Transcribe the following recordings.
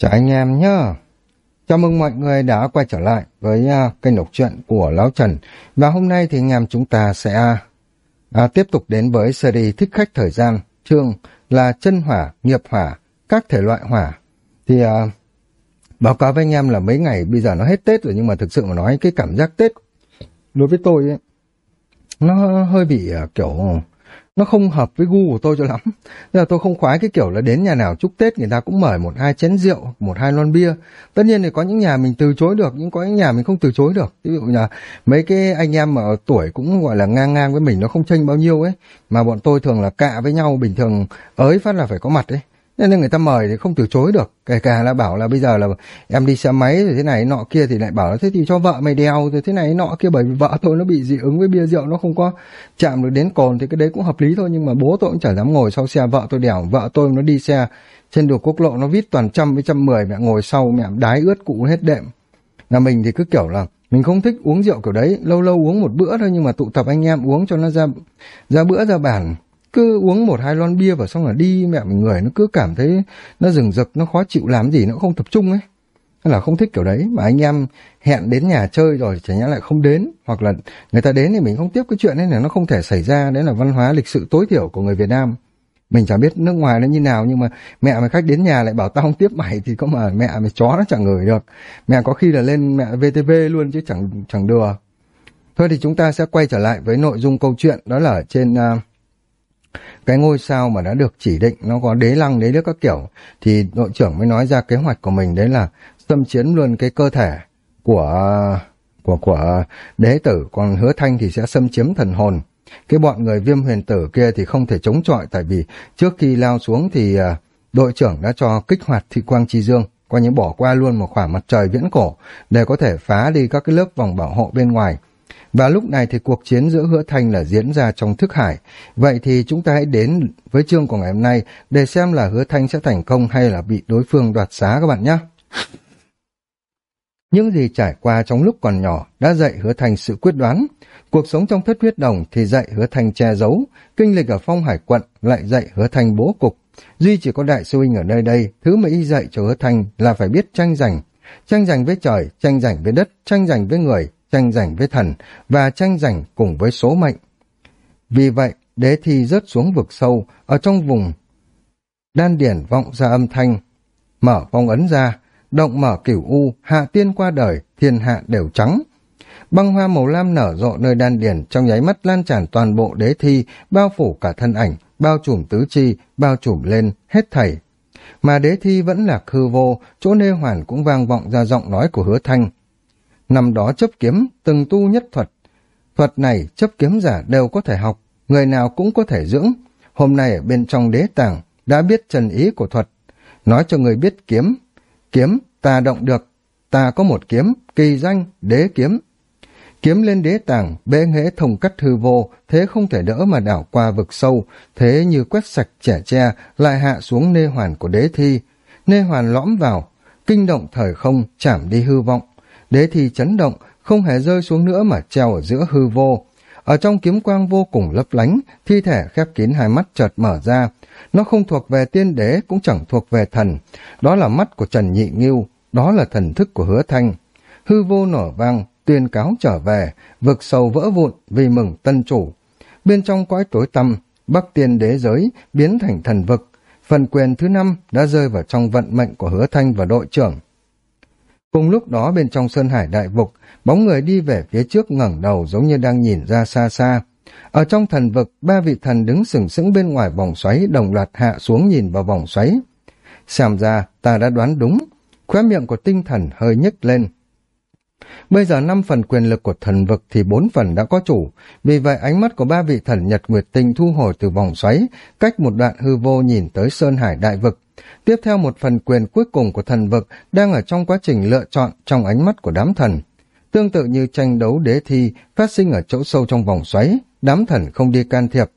Chào anh em nhá. Chào mừng mọi người đã quay trở lại với uh, kênh đọc truyện của Lão Trần. Và hôm nay thì anh em chúng ta sẽ uh, tiếp tục đến với series Thích Khách Thời Gian. Chương là chân hỏa, nghiệp hỏa, các thể loại hỏa. Thì uh, báo cáo với anh em là mấy ngày bây giờ nó hết Tết rồi nhưng mà thực sự mà nói cái cảm giác Tết đối với tôi ấy, nó hơi bị uh, kiểu nó không hợp với gu của tôi cho lắm. Nên là tôi không khoái cái kiểu là đến nhà nào chúc Tết người ta cũng mời một hai chén rượu, một hai lon bia. Tất nhiên thì có những nhà mình từ chối được, nhưng có những nhà mình không từ chối được. Ví dụ là mấy cái anh em mà tuổi cũng gọi là ngang ngang với mình nó không chênh bao nhiêu ấy. Mà bọn tôi thường là cạ với nhau, bình thường ới phát là phải có mặt ấy nên người ta mời thì không từ chối được. Kể cả là bảo là bây giờ là em đi xe máy rồi thế này, nọ kia thì lại bảo là, thế thì cho vợ mày đeo rồi thế này, nọ kia bởi vì vợ tôi nó bị dị ứng với bia rượu, nó không có chạm được đến cồn thì cái đấy cũng hợp lý thôi. Nhưng mà bố tôi cũng chả dám ngồi sau xe vợ tôi đèo. Vợ tôi nó đi xe trên đường quốc lộ nó vít toàn trăm với trăm mười, mẹ ngồi sau, mẹ đái ướt cụ hết đệm. Là mình thì cứ kiểu là mình không thích uống rượu kiểu đấy, lâu lâu uống một bữa thôi nhưng mà tụ tập anh em uống cho nó ra ra bữa ra bản cứ uống một hai lon bia và xong là đi mẹ mình người nó cứ cảm thấy nó rừng rực nó khó chịu làm gì nó không tập trung ấy. Nên là không thích kiểu đấy mà anh em hẹn đến nhà chơi rồi chả nhẽ lại không đến hoặc là người ta đến thì mình không tiếp cái chuyện ấy là nó không thể xảy ra đấy là văn hóa lịch sự tối thiểu của người Việt Nam. Mình chẳng biết nước ngoài nó như nào nhưng mà mẹ mày khách đến nhà lại bảo tao không tiếp mày thì có mà mẹ mày chó nó chẳng ngửi được. Mẹ có khi là lên mẹ VTV luôn chứ chẳng chẳng đùa. Thôi thì chúng ta sẽ quay trở lại với nội dung câu chuyện đó là ở trên uh, cái ngôi sao mà đã được chỉ định, nó có đế lăng, đế nước các kiểu, thì đội trưởng mới nói ra kế hoạch của mình, đấy là xâm chiếm luôn cái cơ thể của của của đế tử. Còn hứa thanh thì sẽ xâm chiếm thần hồn. Cái bọn người viêm huyền tử kia thì không thể chống chọi, tại vì trước khi lao xuống thì à, đội trưởng đã cho kích hoạt thị quang chi dương, coi như bỏ qua luôn một khoảng mặt trời viễn cổ để có thể phá đi các cái lớp vòng bảo hộ bên ngoài và lúc này thì cuộc chiến giữa hứa thanh là diễn ra trong thức hải. Vậy thì chúng ta hãy đến với chương của ngày hôm nay để xem là hứa thanh sẽ thành công hay là bị đối phương đoạt xá các bạn nhé. Những gì trải qua trong lúc còn nhỏ đã dạy hứa thanh sự quyết đoán. Cuộc sống trong thất huyết đồng thì dạy hứa thanh che giấu, kinh lịch ở phong hải quận lại dạy hứa thanh bố cục. Duy chỉ có đại sư huynh ở nơi đây, thứ mà y dạy cho hứa thanh là phải biết tranh giành. Tranh giành với trời, tranh giành với đất, tranh giành với người, tranh giành với thần và tranh giành cùng với số mệnh. Vì vậy, đế thi rớt xuống vực sâu, ở trong vùng đan điển vọng ra âm thanh, mở phong ấn ra, động mở cửu u, hạ tiên qua đời, thiên hạ đều trắng. Băng hoa màu lam nở rộ nơi đan điển trong nháy mắt lan tràn toàn bộ đế thi, bao phủ cả thân ảnh, bao trùm tứ chi, bao trùm lên, hết thảy. Mà đế thi vẫn là hư vô, chỗ nê hoàn cũng vang vọng ra giọng nói của hứa thanh. Năm đó chấp kiếm, từng tu nhất thuật. Thuật này chấp kiếm giả đều có thể học, người nào cũng có thể dưỡng. Hôm nay ở bên trong đế tàng, đã biết trần ý của thuật. Nói cho người biết kiếm. Kiếm, ta động được. Ta có một kiếm, kỳ danh, đế kiếm. Kiếm lên đế tàng, bế nghễ thông cắt hư vô, thế không thể đỡ mà đảo qua vực sâu, thế như quét sạch trẻ tre, lại hạ xuống nê hoàn của đế thi. Nê hoàn lõm vào, kinh động thời không, chảm đi hư vọng đế thi chấn động, không hề rơi xuống nữa mà treo ở giữa hư vô. Ở trong kiếm quang vô cùng lấp lánh, thi thể khép kín hai mắt chợt mở ra. Nó không thuộc về tiên đế, cũng chẳng thuộc về thần. Đó là mắt của Trần Nhị Nghiêu, đó là thần thức của hứa thanh. Hư vô nổ vang, tuyên cáo trở về, vực sâu vỡ vụn vì mừng tân chủ. Bên trong cõi tối tăm, bắc tiên đế giới biến thành thần vực. Phần quyền thứ năm đã rơi vào trong vận mệnh của hứa thanh và đội trưởng. Cùng lúc đó bên trong Sơn Hải Đại Vực, bóng người đi về phía trước ngẩng đầu giống như đang nhìn ra xa xa. Ở trong thần vực, ba vị thần đứng sừng sững bên ngoài vòng xoáy đồng loạt hạ xuống nhìn vào vòng xoáy. Xem ra, ta đã đoán đúng. Khóe miệng của tinh thần hơi nhức lên. Bây giờ năm phần quyền lực của thần vực thì bốn phần đã có chủ, vì vậy ánh mắt của ba vị thần Nhật Nguyệt Tinh thu hồi từ vòng xoáy, cách một đoạn hư vô nhìn tới Sơn Hải Đại Vực. Tiếp theo một phần quyền cuối cùng của thần vực đang ở trong quá trình lựa chọn trong ánh mắt của đám thần. Tương tự như tranh đấu đế thi phát sinh ở chỗ sâu trong vòng xoáy, đám thần không đi can thiệp.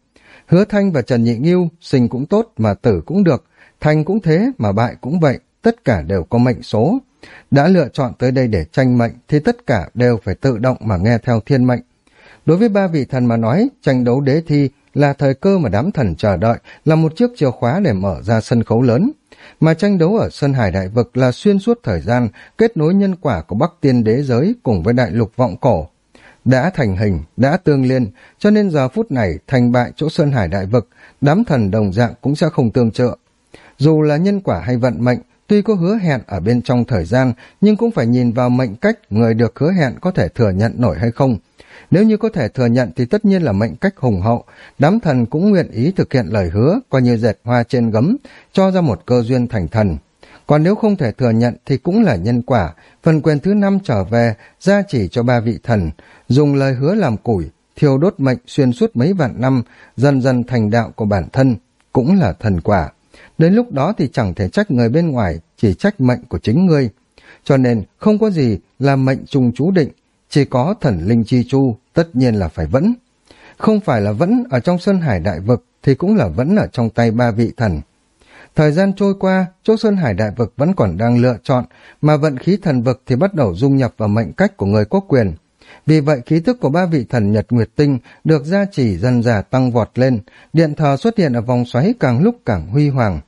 Hứa Thanh và Trần Nhị Nghiêu sinh cũng tốt mà tử cũng được, thành cũng thế mà bại cũng vậy, tất cả đều có mệnh số. Đã lựa chọn tới đây để tranh mệnh thì tất cả đều phải tự động mà nghe theo thiên mệnh. Đối với ba vị thần mà nói, tranh đấu đế thi là thời cơ mà đám thần chờ đợi, là một chiếc chìa khóa để mở ra sân khấu lớn. Mà tranh đấu ở Sơn Hải Đại Vực là xuyên suốt thời gian, kết nối nhân quả của Bắc Tiên Đế Giới cùng với đại lục vọng cổ. Đã thành hình, đã tương liên, cho nên giờ phút này thành bại chỗ Sơn Hải Đại Vực, đám thần đồng dạng cũng sẽ không tương trợ. Dù là nhân quả hay vận mệnh, tuy có hứa hẹn ở bên trong thời gian, nhưng cũng phải nhìn vào mệnh cách người được hứa hẹn có thể thừa nhận nổi hay không. Nếu như có thể thừa nhận thì tất nhiên là mệnh cách hùng hậu, đám thần cũng nguyện ý thực hiện lời hứa, coi như dệt hoa trên gấm, cho ra một cơ duyên thành thần. Còn nếu không thể thừa nhận thì cũng là nhân quả, phần quyền thứ năm trở về, gia chỉ cho ba vị thần, dùng lời hứa làm củi, thiêu đốt mệnh xuyên suốt mấy vạn năm, dần dần thành đạo của bản thân, cũng là thần quả. Đến lúc đó thì chẳng thể trách người bên ngoài, chỉ trách mệnh của chính ngươi. Cho nên không có gì là mệnh trùng chú định, chỉ có thần linh chi chu, tất nhiên là phải vẫn. Không phải là vẫn ở trong Sơn Hải Đại Vực, thì cũng là vẫn ở trong tay ba vị thần. Thời gian trôi qua, chỗ Sơn Hải Đại Vực vẫn còn đang lựa chọn, mà vận khí thần vực thì bắt đầu dung nhập vào mệnh cách của người có quyền. Vì vậy khí thức của ba vị thần Nhật Nguyệt Tinh được gia trì dần dà tăng vọt lên, điện thờ xuất hiện ở vòng xoáy càng lúc càng huy hoàng.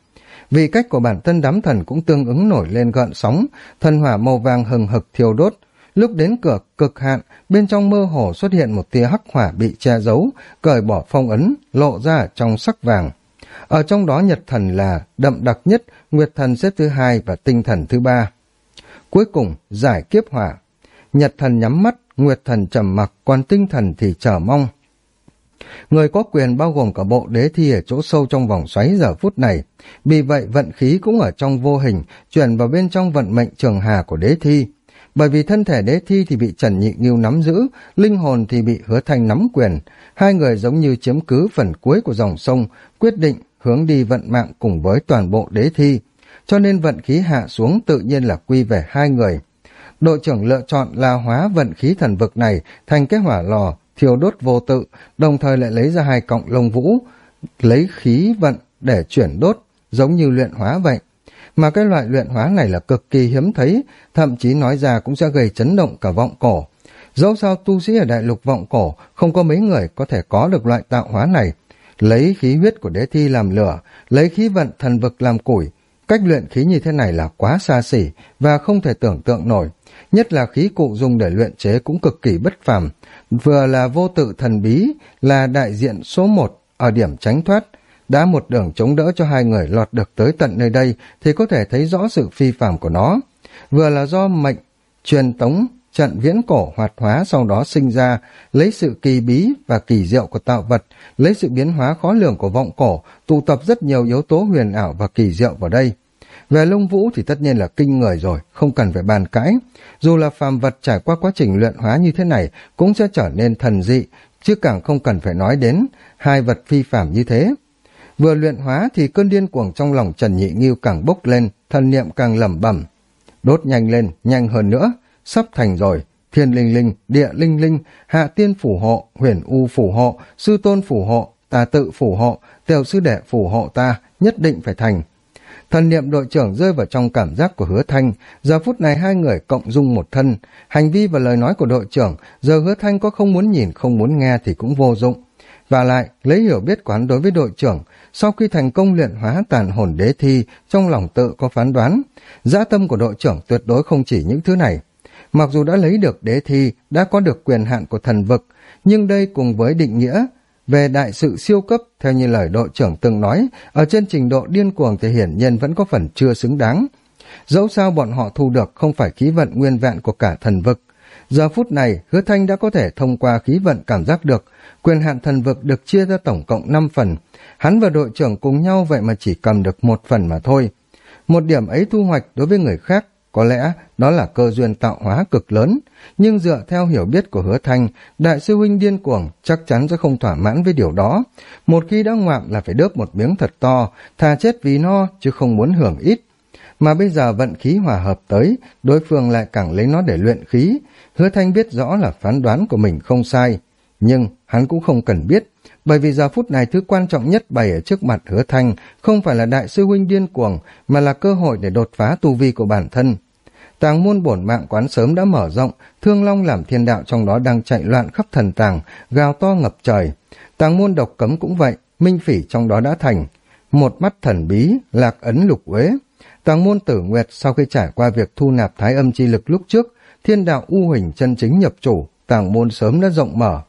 Vị cách của bản thân đám thần cũng tương ứng nổi lên gợn sóng, thần hỏa màu vàng hừng hực thiêu đốt, Lúc đến cửa cực hạn, bên trong mơ hồ xuất hiện một tia hắc hỏa bị che giấu, cởi bỏ phong ấn, lộ ra trong sắc vàng. Ở trong đó nhật thần là đậm đặc nhất, nguyệt thần xếp thứ hai và tinh thần thứ ba. Cuối cùng, giải kiếp hỏa. Nhật thần nhắm mắt, nguyệt thần trầm mặc, còn tinh thần thì chờ mong. Người có quyền bao gồm cả bộ đế thi ở chỗ sâu trong vòng xoáy giờ phút này. Vì vậy vận khí cũng ở trong vô hình, chuyển vào bên trong vận mệnh trường hà của đế thi bởi vì thân thể đế thi thì bị Trần Nhị Nghiêu nắm giữ, linh hồn thì bị hứa thanh nắm quyền. Hai người giống như chiếm cứ phần cuối của dòng sông, quyết định hướng đi vận mạng cùng với toàn bộ đế thi. Cho nên vận khí hạ xuống tự nhiên là quy về hai người. Đội trưởng lựa chọn là hóa vận khí thần vực này thành cái hỏa lò, thiêu đốt vô tự, đồng thời lại lấy ra hai cọng lông vũ, lấy khí vận để chuyển đốt, giống như luyện hóa vậy mà cái loại luyện hóa này là cực kỳ hiếm thấy, thậm chí nói ra cũng sẽ gây chấn động cả vọng cổ. Dẫu sao tu sĩ ở đại lục vọng cổ, không có mấy người có thể có được loại tạo hóa này. Lấy khí huyết của đế thi làm lửa, lấy khí vận thần vực làm củi. Cách luyện khí như thế này là quá xa xỉ và không thể tưởng tượng nổi. Nhất là khí cụ dùng để luyện chế cũng cực kỳ bất phàm. Vừa là vô tự thần bí, là đại diện số một ở điểm tránh thoát, đã một đường chống đỡ cho hai người lọt được tới tận nơi đây thì có thể thấy rõ sự phi phàm của nó. Vừa là do mệnh, truyền tống, trận viễn cổ hoạt hóa sau đó sinh ra, lấy sự kỳ bí và kỳ diệu của tạo vật, lấy sự biến hóa khó lường của vọng cổ, tụ tập rất nhiều yếu tố huyền ảo và kỳ diệu vào đây. Về lông vũ thì tất nhiên là kinh người rồi, không cần phải bàn cãi. Dù là phàm vật trải qua quá trình luyện hóa như thế này cũng sẽ trở nên thần dị, chứ càng không cần phải nói đến hai vật phi phàm như thế. Vừa luyện hóa thì cơn điên cuồng trong lòng Trần Nhị Nghiêu càng bốc lên, thần niệm càng lẩm bẩm. Đốt nhanh lên, nhanh hơn nữa, sắp thành rồi. Thiên linh linh, địa linh linh, hạ tiên phủ hộ, huyền u phủ hộ, sư tôn phủ hộ, tà tự phủ hộ, tiểu sư đệ phủ hộ ta, nhất định phải thành. Thần niệm đội trưởng rơi vào trong cảm giác của hứa thanh, giờ phút này hai người cộng dung một thân. Hành vi và lời nói của đội trưởng, giờ hứa thanh có không muốn nhìn, không muốn nghe thì cũng vô dụng. Và lại, lấy hiểu biết quán đối với đội trưởng, sau khi thành công luyện hóa tàn hồn đế thi, trong lòng tự có phán đoán. Dã tâm của đội trưởng tuyệt đối không chỉ những thứ này. Mặc dù đã lấy được đế thi, đã có được quyền hạn của thần vực, nhưng đây cùng với định nghĩa về đại sự siêu cấp, theo như lời đội trưởng từng nói, ở trên trình độ điên cuồng thì hiển nhiên vẫn có phần chưa xứng đáng. Dẫu sao bọn họ thu được không phải khí vận nguyên vẹn của cả thần vực. Giờ phút này, hứa thanh đã có thể thông qua khí vận cảm giác được quyền hạn thần vực được chia ra tổng cộng 5 phần. Hắn và đội trưởng cùng nhau vậy mà chỉ cầm được một phần mà thôi. Một điểm ấy thu hoạch đối với người khác, có lẽ đó là cơ duyên tạo hóa cực lớn. Nhưng dựa theo hiểu biết của hứa thanh, đại sư huynh điên cuồng chắc chắn sẽ không thỏa mãn với điều đó. Một khi đã ngoạm là phải đớp một miếng thật to, thà chết vì no chứ không muốn hưởng ít. Mà bây giờ vận khí hòa hợp tới, đối phương lại càng lấy nó để luyện khí. Hứa thanh biết rõ là phán đoán của mình không sai, nhưng hắn cũng không cần biết, bởi vì giờ phút này thứ quan trọng nhất bày ở trước mặt hứa thanh không phải là đại sư huynh điên cuồng, mà là cơ hội để đột phá tu vi của bản thân. Tàng môn bổn mạng quán sớm đã mở rộng, thương long làm thiên đạo trong đó đang chạy loạn khắp thần tàng, gào to ngập trời. Tàng môn độc cấm cũng vậy, minh phỉ trong đó đã thành. Một mắt thần bí, lạc ấn lục uế. Tàng môn tử nguyệt sau khi trải qua việc thu nạp thái âm chi lực lúc trước, thiên đạo u huỳnh chân chính nhập chủ, tàng môn sớm đã rộng mở.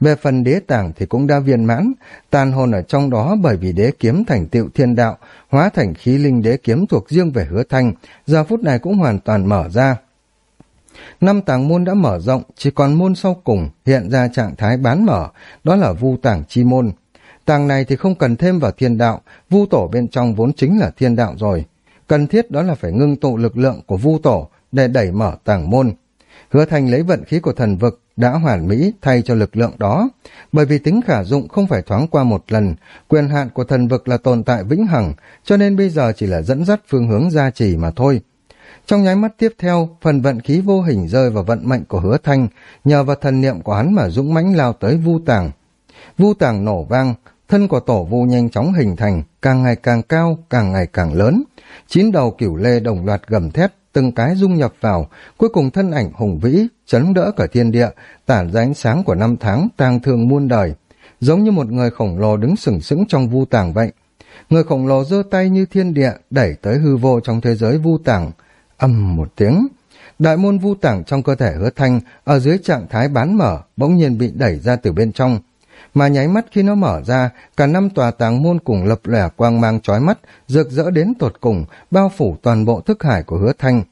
Về phần đế tàng thì cũng đã viên mãn, tàn hồn ở trong đó bởi vì đế kiếm thành tựu thiên đạo, hóa thành khí linh đế kiếm thuộc riêng về hứa thanh, giờ phút này cũng hoàn toàn mở ra. Năm tàng môn đã mở rộng, chỉ còn môn sau cùng hiện ra trạng thái bán mở, đó là vu tàng chi môn. Tàng này thì không cần thêm vào thiên đạo, vu tổ bên trong vốn chính là thiên đạo rồi. Cần thiết đó là phải ngưng tụ lực lượng của vu tổ để đẩy mở tàng môn. Hứa thành lấy vận khí của thần vực đã hoàn mỹ thay cho lực lượng đó, bởi vì tính khả dụng không phải thoáng qua một lần, quyền hạn của thần vực là tồn tại vĩnh hằng, cho nên bây giờ chỉ là dẫn dắt phương hướng gia trì mà thôi. Trong nháy mắt tiếp theo, phần vận khí vô hình rơi vào vận mệnh của hứa thanh, nhờ vào thần niệm của hắn mà dũng mãnh lao tới vu tàng. Vu tàng nổ vang, thân của tổ vu nhanh chóng hình thành, càng ngày càng cao, càng ngày càng lớn. Chín đầu cửu lê đồng loạt gầm thét, từng cái dung nhập vào, cuối cùng thân ảnh hùng vĩ, chấn đỡ cả thiên địa, tản ra ánh sáng của năm tháng tang thương muôn đời, giống như một người khổng lồ đứng sừng sững trong vu tàng vậy. Người khổng lồ giơ tay như thiên địa, đẩy tới hư vô trong thế giới vu tàng, âm một tiếng. Đại môn vu tàng trong cơ thể hứa thanh, ở dưới trạng thái bán mở, bỗng nhiên bị đẩy ra từ bên trong, mà nháy mắt khi nó mở ra, cả năm tòa tàng môn cùng lập lẻ quang mang chói mắt, rực rỡ đến tột cùng, bao phủ toàn bộ thức hải của hứa thanh.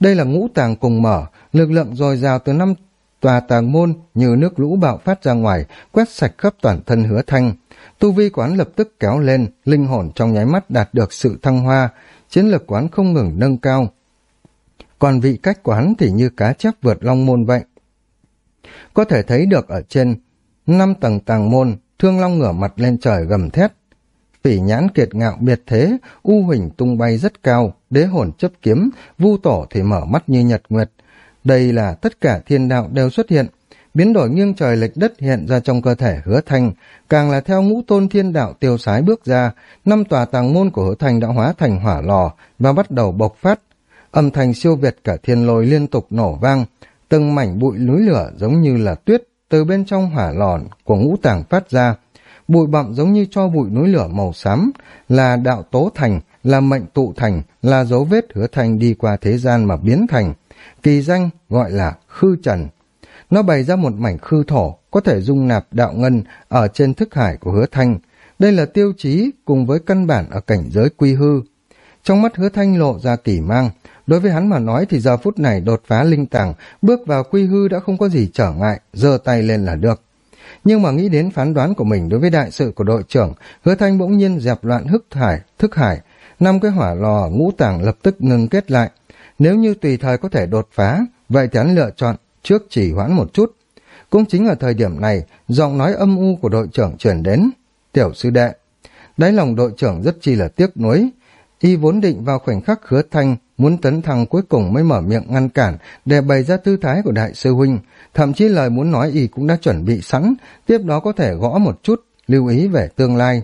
Đây là ngũ tàng cùng mở, lực lượng dồi dào từ năm tòa tàng môn như nước lũ bạo phát ra ngoài, quét sạch khắp toàn thân hứa thanh. Tu vi quán lập tức kéo lên, linh hồn trong nháy mắt đạt được sự thăng hoa, chiến lược quán không ngừng nâng cao. Còn vị cách quán thì như cá chép vượt long môn vậy. Có thể thấy được ở trên năm tầng tàng môn, thương long ngửa mặt lên trời gầm thét. Phỉ nhãn kiệt ngạo biệt thế, u huỳnh tung bay rất cao, đế hồn chấp kiếm, vu tổ thì mở mắt như nhật nguyệt. Đây là tất cả thiên đạo đều xuất hiện, biến đổi nghiêng trời lệch đất hiện ra trong cơ thể hứa thanh, càng là theo ngũ tôn thiên đạo tiêu sái bước ra, năm tòa tàng môn của hứa thanh đã hóa thành hỏa lò và bắt đầu bộc phát. Âm thanh siêu việt cả thiên lôi liên tục nổ vang, từng mảnh bụi núi lửa giống như là tuyết từ bên trong hỏa lòn của ngũ tàng phát ra. Bụi bặm giống như cho bụi núi lửa màu xám, là đạo tố thành, là mệnh tụ thành, là dấu vết hứa thành đi qua thế gian mà biến thành. Kỳ danh gọi là khư trần. Nó bày ra một mảnh khư thổ, có thể dung nạp đạo ngân ở trên thức hải của hứa thanh. Đây là tiêu chí cùng với căn bản ở cảnh giới quy hư. Trong mắt hứa thanh lộ ra kỳ mang, Đối với hắn mà nói thì giờ phút này đột phá linh tàng, bước vào quy hư đã không có gì trở ngại, giơ tay lên là được. Nhưng mà nghĩ đến phán đoán của mình đối với đại sự của đội trưởng, hứa thanh bỗng nhiên dẹp loạn hức thải, thức hải, năm cái hỏa lò ngũ tàng lập tức ngừng kết lại. Nếu như tùy thời có thể đột phá, vậy thì hắn lựa chọn trước chỉ hoãn một chút. Cũng chính ở thời điểm này, giọng nói âm u của đội trưởng chuyển đến. Tiểu sư đệ, đáy lòng đội trưởng rất chi là tiếc nuối. Y vốn định vào khoảnh khắc hứa thanh muốn tấn thăng cuối cùng mới mở miệng ngăn cản để bày ra tư thái của đại sư huynh, thậm chí lời muốn nói y cũng đã chuẩn bị sẵn, tiếp đó có thể gõ một chút, lưu ý về tương lai,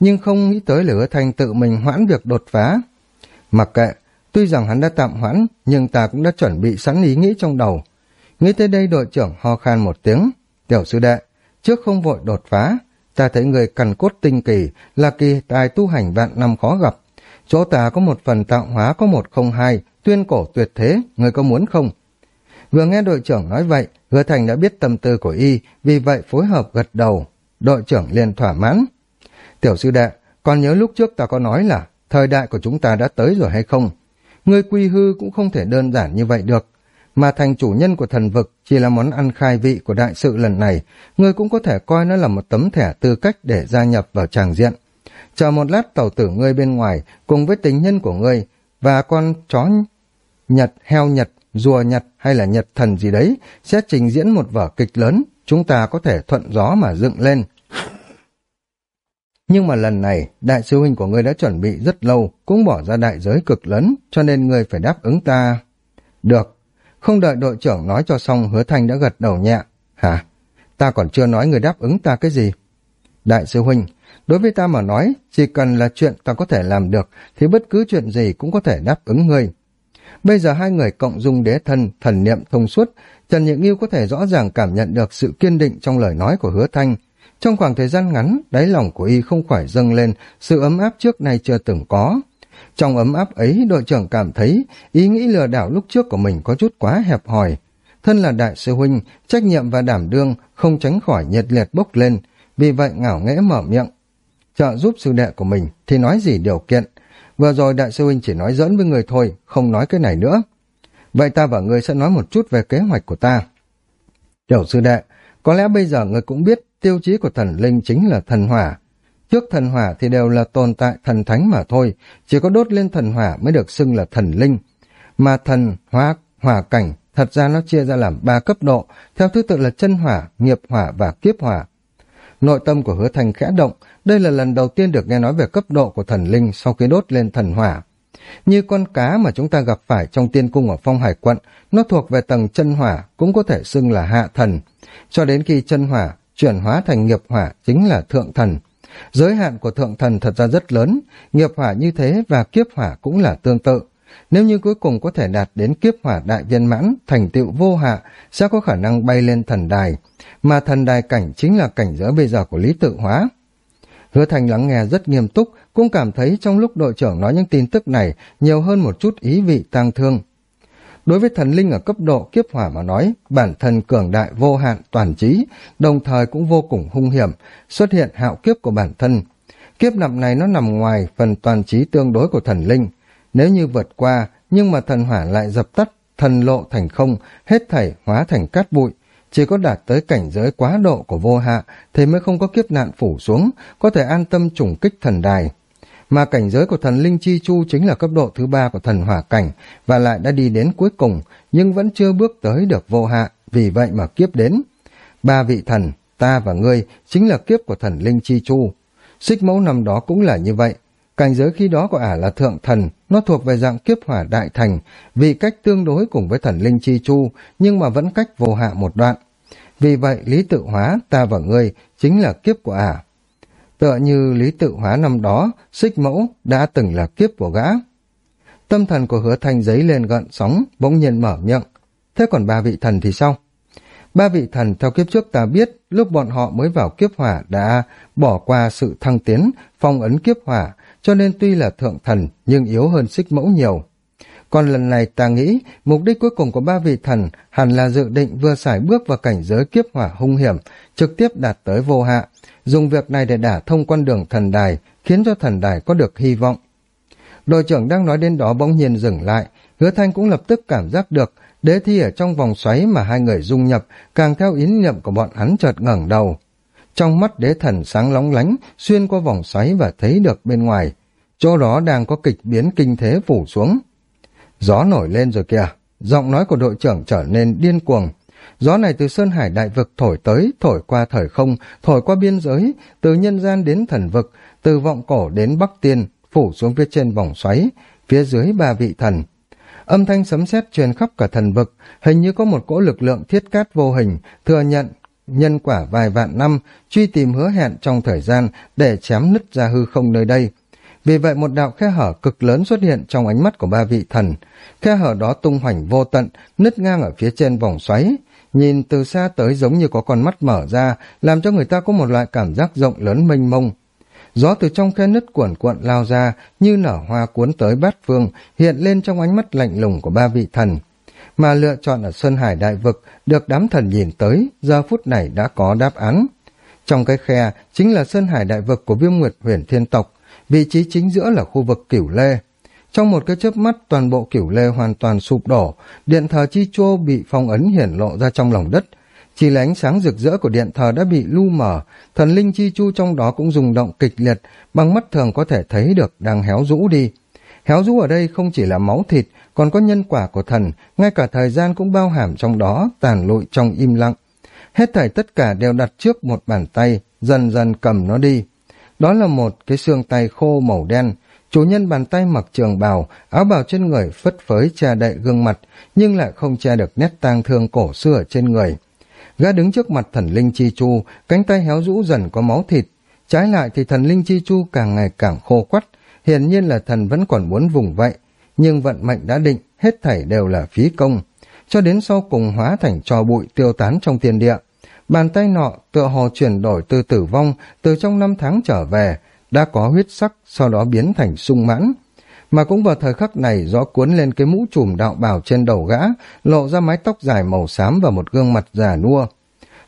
nhưng không nghĩ tới lửa thanh tự mình hoãn việc đột phá. Mặc kệ, tuy rằng hắn đã tạm hoãn, nhưng ta cũng đã chuẩn bị sẵn ý nghĩ trong đầu. Nghĩ tới đây đội trưởng ho khan một tiếng, tiểu sư đệ, trước không vội đột phá, ta thấy người cần cốt tinh kỳ là kỳ tài tu hành vạn năm khó gặp, chỗ ta có một phần tạo hóa có một không hai, tuyên cổ tuyệt thế, người có muốn không? Vừa nghe đội trưởng nói vậy, hứa thành đã biết tâm tư của y, vì vậy phối hợp gật đầu. Đội trưởng liền thỏa mãn. Tiểu sư đệ, còn nhớ lúc trước ta có nói là thời đại của chúng ta đã tới rồi hay không? Người quy hư cũng không thể đơn giản như vậy được. Mà thành chủ nhân của thần vực chỉ là món ăn khai vị của đại sự lần này, người cũng có thể coi nó là một tấm thẻ tư cách để gia nhập vào tràng diện chờ một lát tàu tử ngươi bên ngoài cùng với tình nhân của ngươi và con chó nhật, heo nhật, rùa nhật hay là nhật thần gì đấy sẽ trình diễn một vở kịch lớn, chúng ta có thể thuận gió mà dựng lên. Nhưng mà lần này, đại sư huynh của ngươi đã chuẩn bị rất lâu, cũng bỏ ra đại giới cực lớn, cho nên ngươi phải đáp ứng ta. Được, không đợi đội trưởng nói cho xong, hứa thanh đã gật đầu nhẹ. Hả? Ta còn chưa nói người đáp ứng ta cái gì? Đại sư huynh, Đối với ta mà nói, chỉ cần là chuyện ta có thể làm được, thì bất cứ chuyện gì cũng có thể đáp ứng ngươi. Bây giờ hai người cộng dung đế thân, thần niệm thông suốt, Trần Nhị Nghiêu có thể rõ ràng cảm nhận được sự kiên định trong lời nói của hứa thanh. Trong khoảng thời gian ngắn, đáy lòng của y không khỏi dâng lên sự ấm áp trước nay chưa từng có. Trong ấm áp ấy, đội trưởng cảm thấy ý nghĩ lừa đảo lúc trước của mình có chút quá hẹp hòi. Thân là đại sư huynh, trách nhiệm và đảm đương không tránh khỏi nhiệt liệt bốc lên, vì vậy ngảo nghễ mở miệng. Trợ giúp sư đệ của mình thì nói gì điều kiện. Vừa rồi đại sư huynh chỉ nói dẫn với người thôi, không nói cái này nữa. Vậy ta và ngươi sẽ nói một chút về kế hoạch của ta. Tiểu sư đệ, có lẽ bây giờ ngươi cũng biết tiêu chí của thần linh chính là thần hỏa. Trước thần hỏa thì đều là tồn tại thần thánh mà thôi, chỉ có đốt lên thần hỏa mới được xưng là thần linh. Mà thần, hóa, hỏa cảnh, thật ra nó chia ra làm ba cấp độ, theo thứ tự là chân hỏa, nghiệp hỏa và kiếp hỏa. Nội tâm của hứa thành khẽ động, đây là lần đầu tiên được nghe nói về cấp độ của thần linh sau khi đốt lên thần hỏa. Như con cá mà chúng ta gặp phải trong tiên cung ở phong hải quận, nó thuộc về tầng chân hỏa, cũng có thể xưng là hạ thần. Cho đến khi chân hỏa chuyển hóa thành nghiệp hỏa chính là thượng thần. Giới hạn của thượng thần thật ra rất lớn, nghiệp hỏa như thế và kiếp hỏa cũng là tương tự. Nếu như cuối cùng có thể đạt đến kiếp hỏa đại viên mãn, thành tựu vô hạ, sẽ có khả năng bay lên thần đài. Mà thần đài cảnh chính là cảnh giới bây giờ của lý tự hóa. Hứa Thành lắng nghe rất nghiêm túc, cũng cảm thấy trong lúc đội trưởng nói những tin tức này nhiều hơn một chút ý vị tang thương. Đối với thần linh ở cấp độ kiếp hỏa mà nói, bản thân cường đại vô hạn toàn trí, đồng thời cũng vô cùng hung hiểm, xuất hiện hạo kiếp của bản thân. Kiếp nằm này nó nằm ngoài phần toàn trí tương đối của thần linh. Nếu như vượt qua, nhưng mà thần hỏa lại dập tắt, thần lộ thành không, hết thảy hóa thành cát bụi, chỉ có đạt tới cảnh giới quá độ của vô hạ thì mới không có kiếp nạn phủ xuống, có thể an tâm trùng kích thần đài. Mà cảnh giới của thần Linh Chi Chu chính là cấp độ thứ ba của thần hỏa cảnh và lại đã đi đến cuối cùng nhưng vẫn chưa bước tới được vô hạ, vì vậy mà kiếp đến. Ba vị thần, ta và ngươi chính là kiếp của thần Linh Chi Chu. Xích mẫu năm đó cũng là như vậy, Cảnh giới khi đó của ả là thượng thần, nó thuộc về dạng kiếp hỏa đại thành, vì cách tương đối cùng với thần linh chi chu, nhưng mà vẫn cách vô hạ một đoạn. Vì vậy, lý tự hóa, ta và ngươi, chính là kiếp của ả. Tựa như lý tự hóa năm đó, xích mẫu đã từng là kiếp của gã. Tâm thần của hứa thanh giấy lên gợn sóng, bỗng nhiên mở miệng. Thế còn ba vị thần thì sao? Ba vị thần theo kiếp trước ta biết, lúc bọn họ mới vào kiếp hỏa đã bỏ qua sự thăng tiến, phong ấn kiếp hỏa, cho nên tuy là thượng thần nhưng yếu hơn xích mẫu nhiều. Còn lần này ta nghĩ mục đích cuối cùng của ba vị thần hẳn là dự định vừa xài bước vào cảnh giới kiếp hỏa hung hiểm, trực tiếp đạt tới vô hạ, dùng việc này để đả thông con đường thần đài, khiến cho thần đài có được hy vọng. Đội trưởng đang nói đến đó bỗng nhiên dừng lại, hứa thanh cũng lập tức cảm giác được đế thi ở trong vòng xoáy mà hai người dung nhập, càng theo ý niệm của bọn hắn chợt ngẩng đầu. Trong mắt đế thần sáng lóng lánh, xuyên qua vòng xoáy và thấy được bên ngoài. Chỗ đó đang có kịch biến kinh thế phủ xuống. Gió nổi lên rồi kìa, giọng nói của đội trưởng trở nên điên cuồng. Gió này từ Sơn Hải Đại Vực thổi tới, thổi qua thời không, thổi qua biên giới, từ nhân gian đến thần vực, từ vọng cổ đến Bắc Tiên, phủ xuống phía trên vòng xoáy, phía dưới ba vị thần. Âm thanh sấm sét truyền khắp cả thần vực, hình như có một cỗ lực lượng thiết cát vô hình, thừa nhận nhân quả vài vạn năm, truy tìm hứa hẹn trong thời gian để chém nứt ra hư không nơi đây. Vì vậy một đạo khe hở cực lớn xuất hiện trong ánh mắt của ba vị thần. Khe hở đó tung hoành vô tận, nứt ngang ở phía trên vòng xoáy. Nhìn từ xa tới giống như có con mắt mở ra, làm cho người ta có một loại cảm giác rộng lớn mênh mông. Gió từ trong khe nứt cuộn cuộn lao ra, như nở hoa cuốn tới bát phương, hiện lên trong ánh mắt lạnh lùng của ba vị thần mà lựa chọn ở Sơn Hải Đại Vực được đám thần nhìn tới, giờ phút này đã có đáp án. Trong cái khe chính là Sơn Hải Đại Vực của viêm nguyệt huyền thiên tộc, vị trí chính giữa là khu vực Cửu Lê. Trong một cái chớp mắt toàn bộ Cửu Lê hoàn toàn sụp đổ, điện thờ Chi Chô bị phong ấn hiển lộ ra trong lòng đất. Chỉ là ánh sáng rực rỡ của điện thờ đã bị lu mờ, thần linh Chi Chu trong đó cũng rung động kịch liệt, bằng mắt thường có thể thấy được đang héo rũ đi. Héo rũ ở đây không chỉ là máu thịt, còn có nhân quả của thần, ngay cả thời gian cũng bao hàm trong đó, tàn lụi trong im lặng. Hết thảy tất cả đều đặt trước một bàn tay, dần dần cầm nó đi. Đó là một cái xương tay khô màu đen, chủ nhân bàn tay mặc trường bào, áo bào trên người phất phới che đậy gương mặt, nhưng lại không che được nét tang thương cổ xưa trên người. Gã đứng trước mặt thần linh chi chu, cánh tay héo rũ dần có máu thịt, trái lại thì thần linh chi chu càng ngày càng khô quắt, hiển nhiên là thần vẫn còn muốn vùng vậy, nhưng vận mệnh đã định, hết thảy đều là phí công, cho đến sau cùng hóa thành trò bụi tiêu tán trong thiên địa. Bàn tay nọ tựa hồ chuyển đổi từ tử vong từ trong năm tháng trở về, đã có huyết sắc, sau đó biến thành sung mãn. Mà cũng vào thời khắc này gió cuốn lên cái mũ trùm đạo bào trên đầu gã, lộ ra mái tóc dài màu xám và một gương mặt già nua.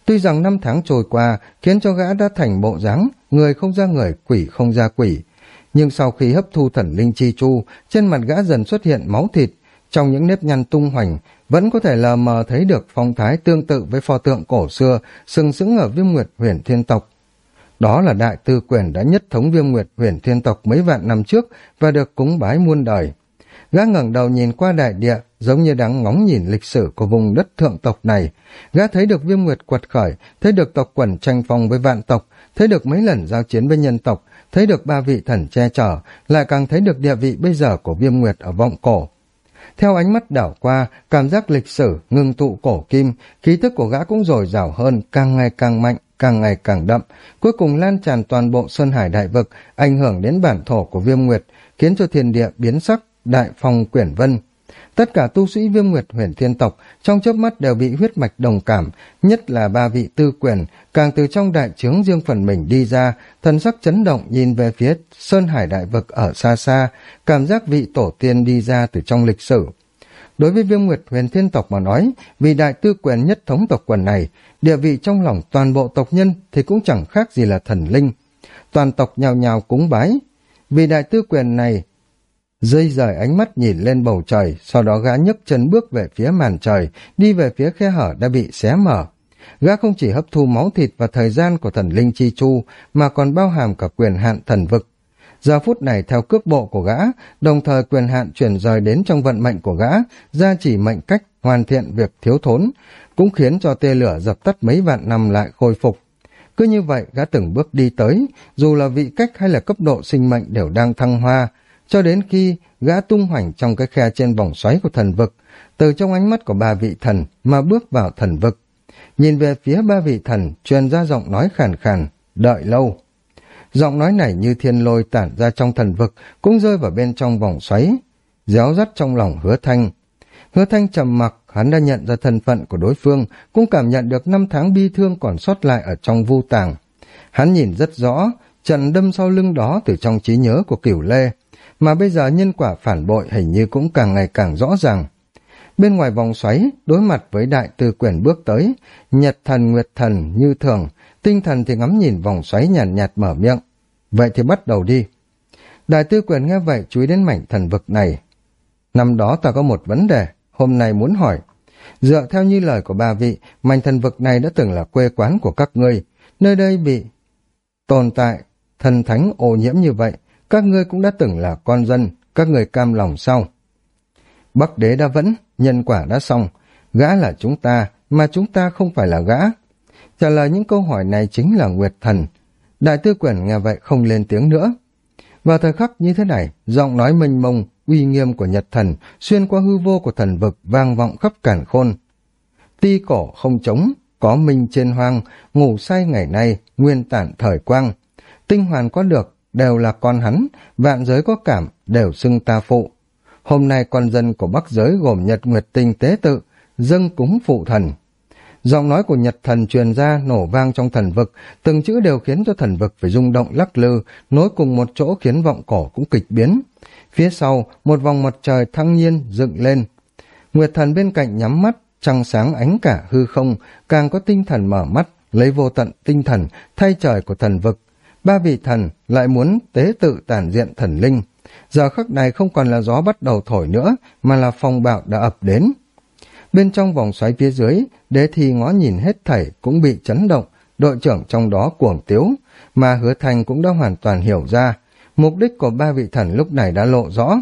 Tuy rằng năm tháng trôi qua khiến cho gã đã thành bộ dáng, người không ra người, quỷ không ra quỷ. Nhưng sau khi hấp thu thần linh chi chu, trên mặt gã dần xuất hiện máu thịt, trong những nếp nhăn tung hoành, vẫn có thể lờ mờ thấy được phong thái tương tự với pho tượng cổ xưa sừng sững ở viêm nguyệt huyền thiên tộc. Đó là đại tư quyền đã nhất thống viêm nguyệt huyền thiên tộc mấy vạn năm trước và được cúng bái muôn đời. Gã ngẩng đầu nhìn qua đại địa, giống như đang ngóng nhìn lịch sử của vùng đất thượng tộc này. Gã thấy được viêm nguyệt quật khởi, thấy được tộc quần tranh phong với vạn tộc, thấy được mấy lần giao chiến với nhân tộc, thấy được ba vị thần che chở, lại càng thấy được địa vị bây giờ của viêm nguyệt ở vọng cổ. Theo ánh mắt đảo qua, cảm giác lịch sử, ngưng tụ cổ kim, khí thức của gã cũng dồi dào hơn, càng ngày càng mạnh, càng ngày càng đậm, cuối cùng lan tràn toàn bộ Sơn Hải đại vực, ảnh hưởng đến bản thổ của viêm nguyệt, khiến cho thiên địa biến sắc, đại phong quyển vân. Tất cả tu sĩ viêm nguyệt huyền thiên tộc trong chớp mắt đều bị huyết mạch đồng cảm, nhất là ba vị tư quyền, càng từ trong đại trướng riêng phần mình đi ra, thần sắc chấn động nhìn về phía Sơn Hải đại vực ở xa xa, cảm giác vị tổ tiên đi ra từ trong lịch sử. Đối với viêm nguyệt huyền thiên tộc mà nói, vì đại tư quyền nhất thống tộc quần này, địa vị trong lòng toàn bộ tộc nhân thì cũng chẳng khác gì là thần linh. Toàn tộc nhào nhào cúng bái. Vì đại tư quyền này Dây rời ánh mắt nhìn lên bầu trời, sau đó gã nhấc chân bước về phía màn trời, đi về phía khe hở đã bị xé mở. Gã không chỉ hấp thu máu thịt và thời gian của thần linh chi chu, mà còn bao hàm cả quyền hạn thần vực. Giờ phút này theo cước bộ của gã, đồng thời quyền hạn chuyển rời đến trong vận mệnh của gã, ra chỉ mệnh cách hoàn thiện việc thiếu thốn, cũng khiến cho tê lửa dập tắt mấy vạn năm lại khôi phục. Cứ như vậy, gã từng bước đi tới, dù là vị cách hay là cấp độ sinh mệnh đều đang thăng hoa, cho đến khi gã tung hoành trong cái khe trên vòng xoáy của thần vực, từ trong ánh mắt của ba vị thần mà bước vào thần vực. Nhìn về phía ba vị thần, truyền ra giọng nói khàn khàn, đợi lâu. Giọng nói này như thiên lôi tản ra trong thần vực, cũng rơi vào bên trong vòng xoáy, réo rắt trong lòng hứa thanh. Hứa thanh trầm mặc, hắn đã nhận ra thân phận của đối phương, cũng cảm nhận được năm tháng bi thương còn sót lại ở trong vu tàng. Hắn nhìn rất rõ, trận đâm sau lưng đó từ trong trí nhớ của cửu lê, mà bây giờ nhân quả phản bội hình như cũng càng ngày càng rõ ràng. Bên ngoài vòng xoáy, đối mặt với đại tư quyền bước tới, nhật thần nguyệt thần như thường, tinh thần thì ngắm nhìn vòng xoáy nhàn nhạt, nhạt mở miệng. Vậy thì bắt đầu đi. Đại tư quyền nghe vậy chú ý đến mảnh thần vực này. Năm đó ta có một vấn đề, hôm nay muốn hỏi. Dựa theo như lời của ba vị, mảnh thần vực này đã từng là quê quán của các ngươi. Nơi đây bị tồn tại, thần thánh ô nhiễm như vậy, các ngươi cũng đã từng là con dân, các người cam lòng sau. Bắc đế đã vẫn, nhân quả đã xong, gã là chúng ta, mà chúng ta không phải là gã. Trả lời những câu hỏi này chính là Nguyệt Thần. Đại tư quyển nghe vậy không lên tiếng nữa. Vào thời khắc như thế này, giọng nói mênh mông, uy nghiêm của Nhật Thần xuyên qua hư vô của thần vực vang vọng khắp cản khôn. Ti cổ không trống, có minh trên hoang, ngủ say ngày nay, nguyên tản thời quang. Tinh hoàn có được, đều là con hắn, vạn giới có cảm, đều xưng ta phụ. Hôm nay con dân của Bắc giới gồm Nhật Nguyệt Tinh tế tự, dâng cúng phụ thần. Giọng nói của Nhật thần truyền ra nổ vang trong thần vực, từng chữ đều khiến cho thần vực phải rung động lắc lư, nối cùng một chỗ khiến vọng cổ cũng kịch biến. Phía sau, một vòng mặt trời thăng nhiên dựng lên. Nguyệt thần bên cạnh nhắm mắt, trăng sáng ánh cả hư không, càng có tinh thần mở mắt, lấy vô tận tinh thần thay trời của thần vực, ba vị thần lại muốn tế tự tản diện thần linh. Giờ khắc này không còn là gió bắt đầu thổi nữa, mà là phong bạo đã ập đến. Bên trong vòng xoáy phía dưới, đế thi ngó nhìn hết thảy cũng bị chấn động, đội trưởng trong đó cuồng tiếu, mà hứa thành cũng đã hoàn toàn hiểu ra. Mục đích của ba vị thần lúc này đã lộ rõ.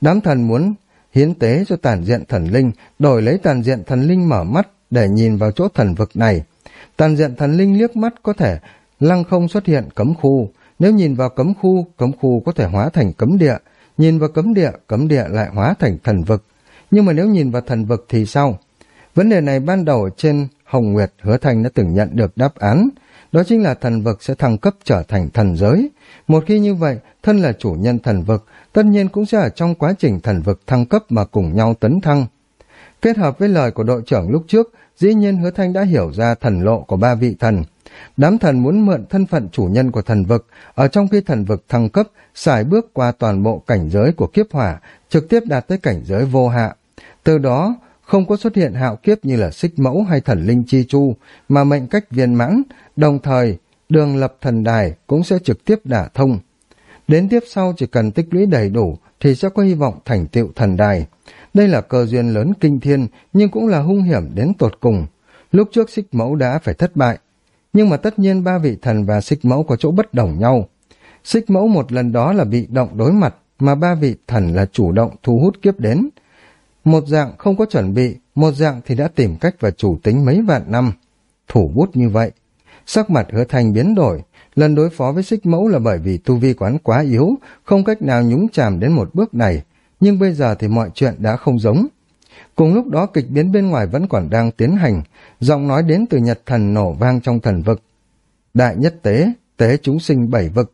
Đám thần muốn hiến tế cho tàn diện thần linh, đổi lấy tàn diện thần linh mở mắt để nhìn vào chỗ thần vực này. Tàn diện thần linh liếc mắt có thể lăng không xuất hiện cấm khu. Nếu nhìn vào cấm khu, cấm khu có thể hóa thành cấm địa. Nhìn vào cấm địa, cấm địa lại hóa thành thần vực. Nhưng mà nếu nhìn vào thần vực thì sao? Vấn đề này ban đầu trên Hồng Nguyệt Hứa Thanh đã từng nhận được đáp án. đó chính là thần vực sẽ thăng cấp trở thành thần giới. Một khi như vậy, thân là chủ nhân thần vực, tất nhiên cũng sẽ ở trong quá trình thần vực thăng cấp mà cùng nhau tấn thăng. Kết hợp với lời của đội trưởng lúc trước, dĩ nhiên hứa thanh đã hiểu ra thần lộ của ba vị thần. Đám thần muốn mượn thân phận chủ nhân của thần vực, ở trong khi thần vực thăng cấp, xài bước qua toàn bộ cảnh giới của kiếp hỏa, trực tiếp đạt tới cảnh giới vô hạ. Từ đó, không có xuất hiện hạo kiếp như là xích mẫu hay thần linh chi chu, mà mệnh cách viên mãn, đồng thời đường lập thần đài cũng sẽ trực tiếp đả thông. Đến tiếp sau chỉ cần tích lũy đầy đủ thì sẽ có hy vọng thành tựu thần đài. Đây là cơ duyên lớn kinh thiên nhưng cũng là hung hiểm đến tột cùng. Lúc trước xích mẫu đã phải thất bại. Nhưng mà tất nhiên ba vị thần và xích mẫu có chỗ bất đồng nhau. Xích mẫu một lần đó là bị động đối mặt mà ba vị thần là chủ động thu hút kiếp đến. Một dạng không có chuẩn bị, một dạng thì đã tìm cách và chủ tính mấy vạn năm. Thủ bút như vậy. Sắc mặt hứa thành biến đổi, lần đối phó với xích mẫu là bởi vì tu vi quán quá yếu, không cách nào nhúng chàm đến một bước này, nhưng bây giờ thì mọi chuyện đã không giống. Cùng lúc đó kịch biến bên ngoài vẫn còn đang tiến hành, giọng nói đến từ nhật thần nổ vang trong thần vực. Đại nhất tế, tế chúng sinh bảy vực.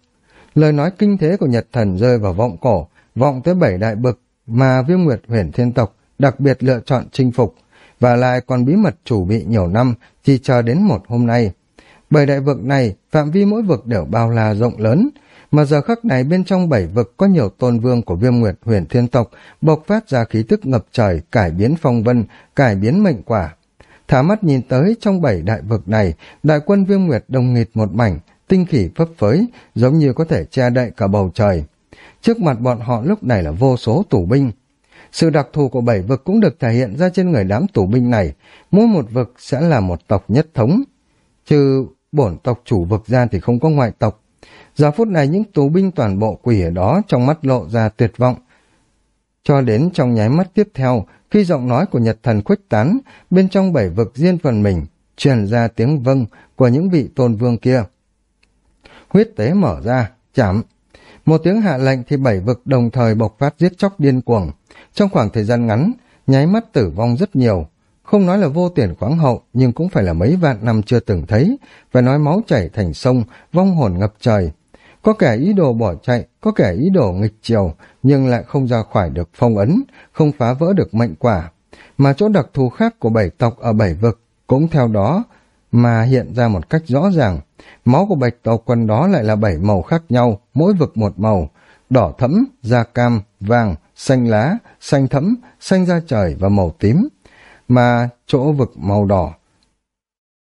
Lời nói kinh thế của nhật thần rơi vào vọng cổ, vọng tới bảy đại bực mà viêm nguyệt huyền thiên tộc đặc biệt lựa chọn chinh phục, và lại còn bí mật chủ bị nhiều năm, chỉ chờ đến một hôm nay. Bảy đại vực này, phạm vi mỗi vực đều bao la rộng lớn, mà giờ khắc này bên trong bảy vực có nhiều tôn vương của viêm nguyệt huyền thiên tộc bộc phát ra khí tức ngập trời, cải biến phong vân, cải biến mệnh quả. Thả mắt nhìn tới trong bảy đại vực này, đại quân viêm nguyệt đồng nghịt một mảnh, tinh khỉ phấp phới, giống như có thể che đậy cả bầu trời. Trước mặt bọn họ lúc này là vô số tù binh, sự đặc thù của bảy vực cũng được thể hiện ra trên người đám tù binh này, mỗi một vực sẽ là một tộc nhất thống. Trừ bổn tộc chủ vực ra thì không có ngoại tộc. Giờ phút này những tù binh toàn bộ quỷ ở đó trong mắt lộ ra tuyệt vọng. Cho đến trong nháy mắt tiếp theo, khi giọng nói của Nhật Thần khuếch tán, bên trong bảy vực riêng phần mình, truyền ra tiếng vâng của những vị tôn vương kia. Huyết tế mở ra, chạm. Một tiếng hạ lệnh thì bảy vực đồng thời bộc phát giết chóc điên cuồng. Trong khoảng thời gian ngắn, nháy mắt tử vong rất nhiều. Không nói là vô tiền khoáng hậu, nhưng cũng phải là mấy vạn năm chưa từng thấy. và nói máu chảy thành sông, vong hồn ngập trời. Có kẻ ý đồ bỏ chạy, có kẻ ý đồ nghịch chiều, nhưng lại không ra khỏi được phong ấn, không phá vỡ được mệnh quả. Mà chỗ đặc thù khác của bảy tộc ở bảy vực cũng theo đó mà hiện ra một cách rõ ràng. Máu của bạch tộc quân đó lại là bảy màu khác nhau, mỗi vực một màu, đỏ thẫm, da cam, vàng, xanh lá, xanh thẫm, xanh da trời và màu tím, mà chỗ vực màu đỏ.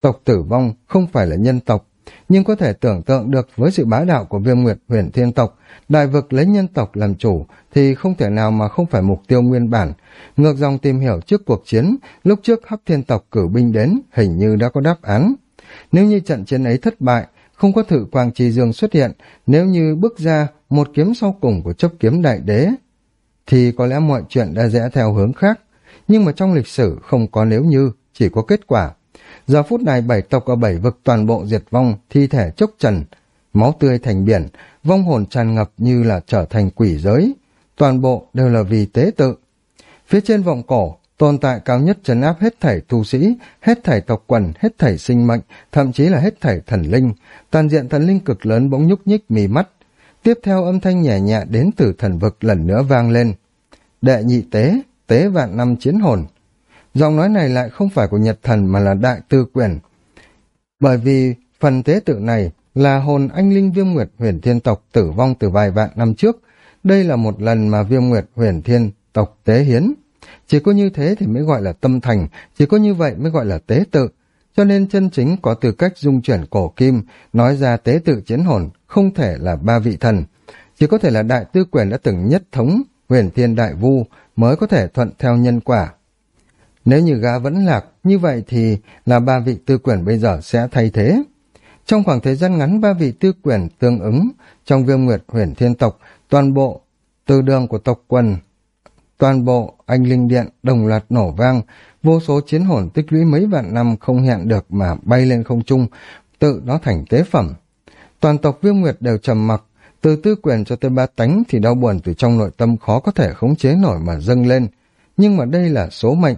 Tộc tử vong không phải là nhân tộc, nhưng có thể tưởng tượng được với sự bá đạo của viêm nguyệt huyền thiên tộc, đại vực lấy nhân tộc làm chủ thì không thể nào mà không phải mục tiêu nguyên bản. Ngược dòng tìm hiểu trước cuộc chiến, lúc trước hấp thiên tộc cử binh đến, hình như đã có đáp án. Nếu như trận chiến ấy thất bại, không có thử quang trì dương xuất hiện, nếu như bước ra một kiếm sau cùng của chấp kiếm đại đế, thì có lẽ mọi chuyện đã rẽ theo hướng khác. Nhưng mà trong lịch sử không có nếu như, chỉ có kết quả. Giờ phút này bảy tộc ở bảy vực toàn bộ diệt vong, thi thể chốc trần, máu tươi thành biển, vong hồn tràn ngập như là trở thành quỷ giới. Toàn bộ đều là vì tế tự. Phía trên vọng cổ, tồn tại cao nhất trấn áp hết thảy tu sĩ, hết thảy tộc quần, hết thảy sinh mệnh, thậm chí là hết thảy thần linh. Toàn diện thần linh cực lớn bỗng nhúc nhích mì mắt. Tiếp theo âm thanh nhẹ nhẹ đến từ thần vực lần nữa vang lên. Đệ nhị tế, tế vạn năm chiến hồn dòng nói này lại không phải của Nhật Thần mà là Đại Tư Quyền. Bởi vì phần tế tự này là hồn anh linh viêm nguyệt huyền thiên tộc tử vong từ vài vạn năm trước. Đây là một lần mà viêm nguyệt huyền thiên tộc tế hiến. Chỉ có như thế thì mới gọi là tâm thành, chỉ có như vậy mới gọi là tế tự. Cho nên chân chính có tư cách dung chuyển cổ kim, nói ra tế tự chiến hồn, không thể là ba vị thần. Chỉ có thể là đại tư quyền đã từng nhất thống huyền thiên đại vu mới có thể thuận theo nhân quả. Nếu như gã vẫn lạc, như vậy thì là ba vị tư quyển bây giờ sẽ thay thế. Trong khoảng thời gian ngắn ba vị tư quyển tương ứng, trong viêm nguyệt huyền thiên tộc, toàn bộ từ đường của tộc quần toàn bộ anh linh điện đồng loạt nổ vang, vô số chiến hồn tích lũy mấy vạn năm không hẹn được mà bay lên không trung, tự nó thành tế phẩm. Toàn tộc viêm nguyệt đều trầm mặc, từ tư quyền cho tới ba tánh thì đau buồn từ trong nội tâm khó có thể khống chế nổi mà dâng lên. Nhưng mà đây là số mệnh,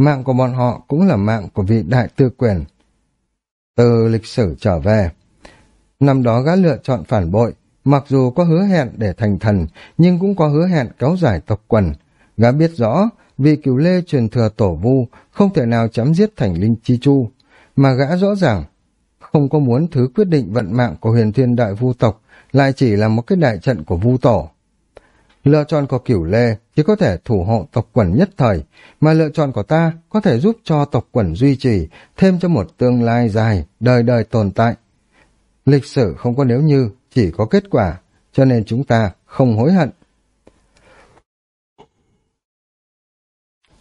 mạng của bọn họ cũng là mạng của vị đại tư quyền. Từ lịch sử trở về, Năm đó gã lựa chọn phản bội, mặc dù có hứa hẹn để thành thần, nhưng cũng có hứa hẹn kéo dài tộc quần. Gã biết rõ, vì cửu lê truyền thừa tổ vu, không thể nào chấm giết thành linh chi chu, mà gã rõ ràng không có muốn thứ quyết định vận mạng của huyền thiên đại vu tộc, lại chỉ là một cái đại trận của vu tổ. Lựa chọn của cửu lê chỉ có thể thủ hộ tộc quần nhất thời, mà lựa chọn của ta có thể giúp cho tộc quần duy trì thêm cho một tương lai dài, đời đời tồn tại. Lịch sử không có nếu như, chỉ có kết quả, cho nên chúng ta không hối hận.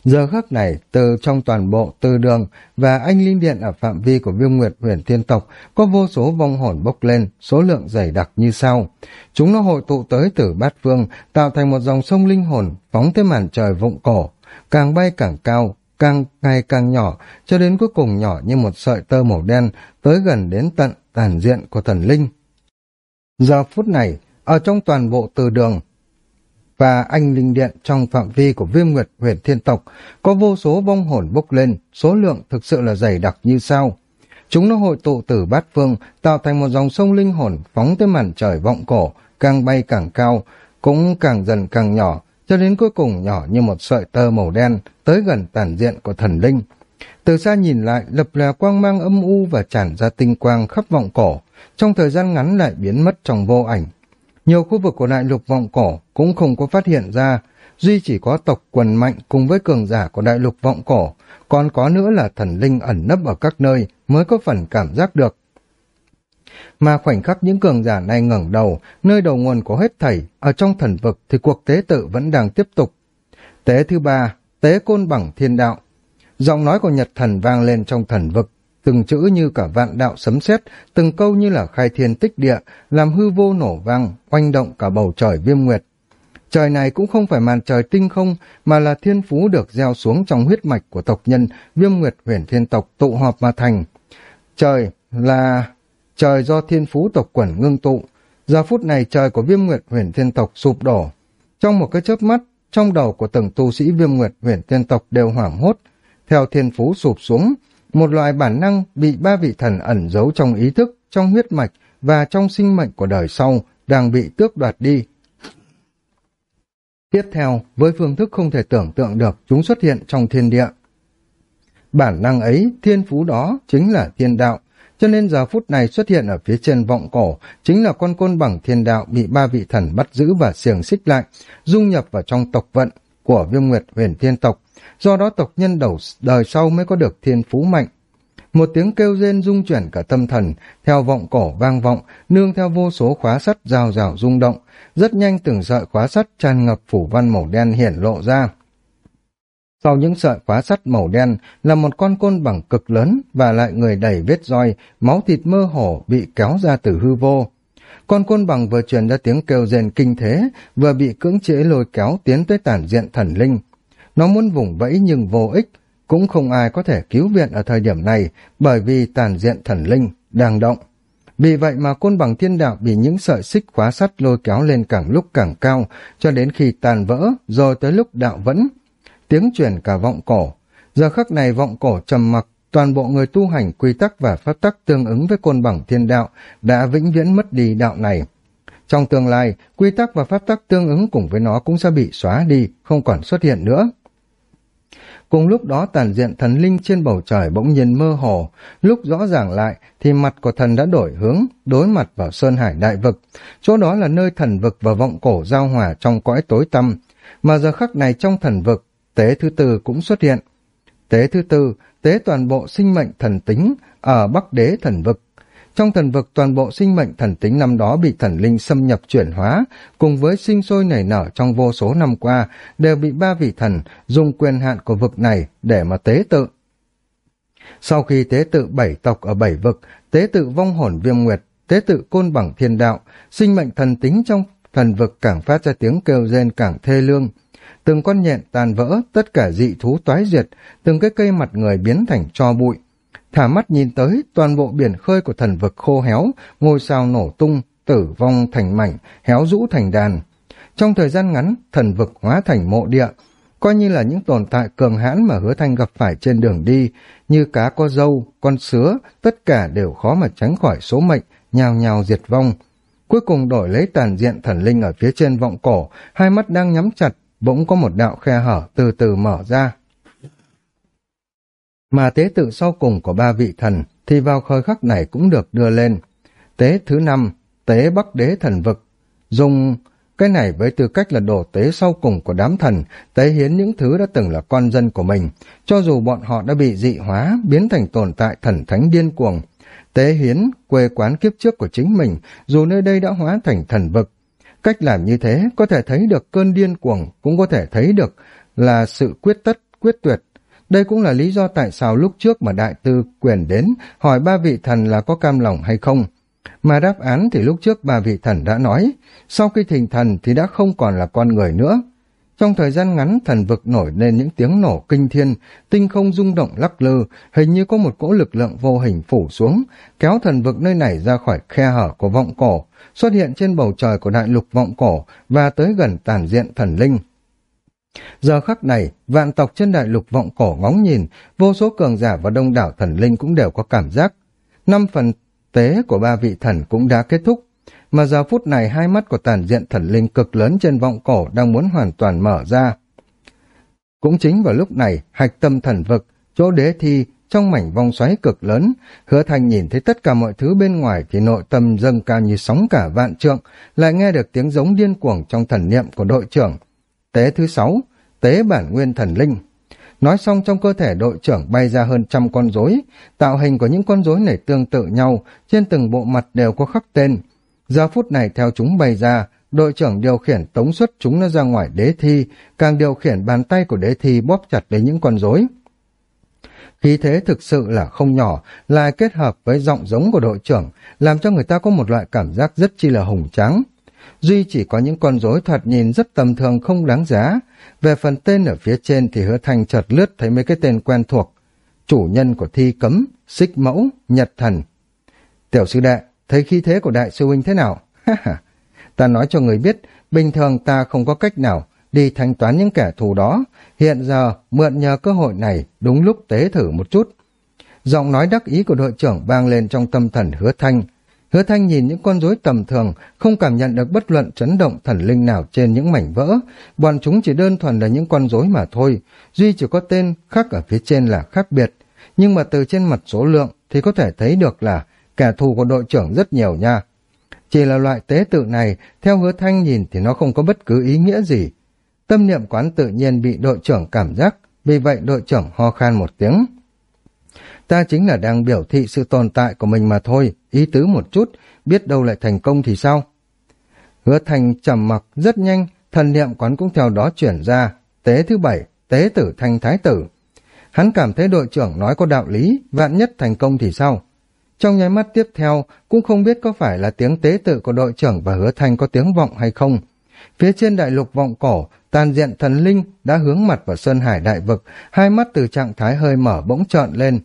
Giờ khắc này, từ trong toàn bộ tư đường và anh linh điện ở phạm vi của viêm nguyệt huyền thiên tộc có vô số vong hồn bốc lên, số lượng dày đặc như sau. Chúng nó hội tụ tới từ bát phương, tạo thành một dòng sông linh hồn, phóng tới màn trời vụng cổ, càng bay càng cao, càng ngày càng nhỏ, cho đến cuối cùng nhỏ như một sợi tơ màu đen, tới gần đến tận tàn diện của thần linh. Giờ phút này, ở trong toàn bộ từ đường, và anh linh điện trong phạm vi của viêm nguyệt huyền thiên tộc có vô số vong hồn bốc lên, số lượng thực sự là dày đặc như sau: Chúng nó hội tụ từ bát phương, tạo thành một dòng sông linh hồn phóng tới màn trời vọng cổ, càng bay càng cao, cũng càng dần càng nhỏ, cho đến cuối cùng nhỏ như một sợi tơ màu đen, tới gần tàn diện của thần linh. Từ xa nhìn lại, lập lè quang mang âm u và tràn ra tinh quang khắp vọng cổ, trong thời gian ngắn lại biến mất trong vô ảnh. Nhiều khu vực của đại lục vọng cổ cũng không có phát hiện ra, duy chỉ có tộc quần mạnh cùng với cường giả của đại lục vọng cổ, còn có nữa là thần linh ẩn nấp ở các nơi mới có phần cảm giác được. Mà khoảnh khắc những cường giả này ngẩng đầu, nơi đầu nguồn của hết thảy, ở trong thần vực thì cuộc tế tự vẫn đang tiếp tục. Tế thứ ba, tế côn bằng thiên đạo. Giọng nói của Nhật thần vang lên trong thần vực, từng chữ như cả vạn đạo sấm sét, từng câu như là khai thiên tích địa, làm hư vô nổ vang, oanh động cả bầu trời viêm nguyệt. Trời này cũng không phải màn trời tinh không, mà là thiên phú được gieo xuống trong huyết mạch của tộc nhân viêm nguyệt huyền thiên tộc tụ họp mà thành. Trời là trời do thiên phú tộc quẩn ngưng tụ. Giờ phút này trời của viêm nguyệt huyền thiên tộc sụp đổ. Trong một cái chớp mắt, trong đầu của từng tu sĩ viêm nguyệt huyền thiên tộc đều hoảng hốt. Theo thiên phú sụp xuống, một loại bản năng bị ba vị thần ẩn giấu trong ý thức, trong huyết mạch và trong sinh mệnh của đời sau đang bị tước đoạt đi. Tiếp theo, với phương thức không thể tưởng tượng được, chúng xuất hiện trong thiên địa. Bản năng ấy, thiên phú đó, chính là thiên đạo, cho nên giờ phút này xuất hiện ở phía trên vọng cổ, chính là con côn bằng thiên đạo bị ba vị thần bắt giữ và xiềng xích lại, dung nhập vào trong tộc vận của viêm nguyệt huyền thiên tộc, do đó tộc nhân đầu đời sau mới có được thiên phú mạnh. Một tiếng kêu rên rung chuyển cả tâm thần, theo vọng cổ vang vọng, nương theo vô số khóa sắt rào rào rung động, rất nhanh từng sợi khóa sắt tràn ngập phủ văn màu đen hiển lộ ra. Sau những sợi khóa sắt màu đen là một con côn bằng cực lớn và lại người đầy vết roi, máu thịt mơ hồ bị kéo ra từ hư vô. Con côn bằng vừa truyền ra tiếng kêu rền kinh thế, vừa bị cưỡng chế lôi kéo tiến tới tản diện thần linh. Nó muốn vùng vẫy nhưng vô ích, cũng không ai có thể cứu viện ở thời điểm này bởi vì tàn diện thần linh đang động. Vì vậy mà côn bằng thiên đạo bị những sợi xích khóa sắt lôi kéo lên càng lúc càng cao cho đến khi tàn vỡ rồi tới lúc đạo vẫn. Tiếng truyền cả vọng cổ. Giờ khắc này vọng cổ trầm mặc toàn bộ người tu hành quy tắc và pháp tắc tương ứng với côn bằng thiên đạo đã vĩnh viễn mất đi đạo này. Trong tương lai, quy tắc và pháp tắc tương ứng cùng với nó cũng sẽ bị xóa đi, không còn xuất hiện nữa. Cùng lúc đó tàn diện thần linh trên bầu trời bỗng nhiên mơ hồ, lúc rõ ràng lại thì mặt của thần đã đổi hướng, đối mặt vào Sơn Hải Đại Vực. Chỗ đó là nơi thần vực và vọng cổ giao hòa trong cõi tối tăm, mà giờ khắc này trong thần vực, tế thứ tư cũng xuất hiện. Tế thứ tư, tế toàn bộ sinh mệnh thần tính ở Bắc Đế thần vực. Trong thần vực toàn bộ sinh mệnh thần tính năm đó bị thần linh xâm nhập chuyển hóa, cùng với sinh sôi nảy nở trong vô số năm qua, đều bị ba vị thần dùng quyền hạn của vực này để mà tế tự. Sau khi tế tự bảy tộc ở bảy vực, tế tự vong hồn viêm nguyệt, tế tự côn bằng thiên đạo, sinh mệnh thần tính trong thần vực càng phát ra tiếng kêu rên càng thê lương. Từng con nhện tàn vỡ, tất cả dị thú toái diệt, từng cái cây mặt người biến thành cho bụi, Thả mắt nhìn tới, toàn bộ biển khơi của thần vực khô héo, ngôi sao nổ tung, tử vong thành mảnh, héo rũ thành đàn. Trong thời gian ngắn, thần vực hóa thành mộ địa, coi như là những tồn tại cường hãn mà hứa thanh gặp phải trên đường đi, như cá có dâu, con sứa, tất cả đều khó mà tránh khỏi số mệnh, nhào nhào diệt vong. Cuối cùng đổi lấy tàn diện thần linh ở phía trên vọng cổ, hai mắt đang nhắm chặt, bỗng có một đạo khe hở từ từ mở ra. Mà tế tự sau cùng của ba vị thần thì vào khơi khắc này cũng được đưa lên. Tế thứ năm, tế bắc đế thần vực, dùng cái này với tư cách là đồ tế sau cùng của đám thần, tế hiến những thứ đã từng là con dân của mình, cho dù bọn họ đã bị dị hóa, biến thành tồn tại thần thánh điên cuồng. Tế hiến, quê quán kiếp trước của chính mình, dù nơi đây đã hóa thành thần vực. Cách làm như thế có thể thấy được cơn điên cuồng, cũng có thể thấy được là sự quyết tất, quyết tuyệt. Đây cũng là lý do tại sao lúc trước mà đại tư quyền đến hỏi ba vị thần là có cam lòng hay không, mà đáp án thì lúc trước ba vị thần đã nói, sau khi thình thần thì đã không còn là con người nữa. Trong thời gian ngắn, thần vực nổi lên những tiếng nổ kinh thiên, tinh không rung động lắc lư, hình như có một cỗ lực lượng vô hình phủ xuống, kéo thần vực nơi này ra khỏi khe hở của vọng cổ, xuất hiện trên bầu trời của đại lục vọng cổ và tới gần tàn diện thần linh. Giờ khắc này, vạn tộc trên đại lục vọng cổ ngóng nhìn, vô số cường giả và đông đảo thần linh cũng đều có cảm giác. Năm phần tế của ba vị thần cũng đã kết thúc, mà giờ phút này hai mắt của tàn diện thần linh cực lớn trên vọng cổ đang muốn hoàn toàn mở ra. Cũng chính vào lúc này, hạch tâm thần vực, chỗ đế thi, trong mảnh vòng xoáy cực lớn, hứa thành nhìn thấy tất cả mọi thứ bên ngoài thì nội tâm dâng cao như sóng cả vạn trượng, lại nghe được tiếng giống điên cuồng trong thần niệm của đội trưởng. Tế thứ sáu, tế bản nguyên thần linh. Nói xong trong cơ thể đội trưởng bay ra hơn trăm con rối, tạo hình của những con rối này tương tự nhau, trên từng bộ mặt đều có khắc tên. Giờ phút này theo chúng bay ra, đội trưởng điều khiển tống xuất chúng nó ra ngoài đế thi, càng điều khiển bàn tay của đế thi bóp chặt lấy những con rối. Khí thế thực sự là không nhỏ, lại kết hợp với giọng giống của đội trưởng, làm cho người ta có một loại cảm giác rất chi là hùng tráng. Duy chỉ có những con rối thoạt nhìn rất tầm thường không đáng giá. Về phần tên ở phía trên thì hứa thành chợt lướt thấy mấy cái tên quen thuộc. Chủ nhân của thi cấm, xích mẫu, nhật thần. Tiểu sư đệ, thấy khí thế của đại sư huynh thế nào? ta nói cho người biết, bình thường ta không có cách nào đi thanh toán những kẻ thù đó. Hiện giờ, mượn nhờ cơ hội này, đúng lúc tế thử một chút. Giọng nói đắc ý của đội trưởng vang lên trong tâm thần hứa thanh, Hứa thanh nhìn những con rối tầm thường, không cảm nhận được bất luận chấn động thần linh nào trên những mảnh vỡ. Bọn chúng chỉ đơn thuần là những con rối mà thôi, duy chỉ có tên khác ở phía trên là khác biệt. Nhưng mà từ trên mặt số lượng thì có thể thấy được là kẻ thù của đội trưởng rất nhiều nha. Chỉ là loại tế tự này, theo hứa thanh nhìn thì nó không có bất cứ ý nghĩa gì. Tâm niệm quán tự nhiên bị đội trưởng cảm giác, vì vậy đội trưởng ho khan một tiếng ta chính là đang biểu thị sự tồn tại của mình mà thôi, ý tứ một chút, biết đâu lại thành công thì sao? Hứa thành trầm mặc rất nhanh, thần niệm quán cũng theo đó chuyển ra, tế thứ bảy, tế tử thanh thái tử. Hắn cảm thấy đội trưởng nói có đạo lý, vạn nhất thành công thì sao? Trong nháy mắt tiếp theo, cũng không biết có phải là tiếng tế tự của đội trưởng và hứa thanh có tiếng vọng hay không. Phía trên đại lục vọng cổ, tàn diện thần linh đã hướng mặt vào Sơn Hải đại vực, hai mắt từ trạng thái hơi mở bỗng trợn lên.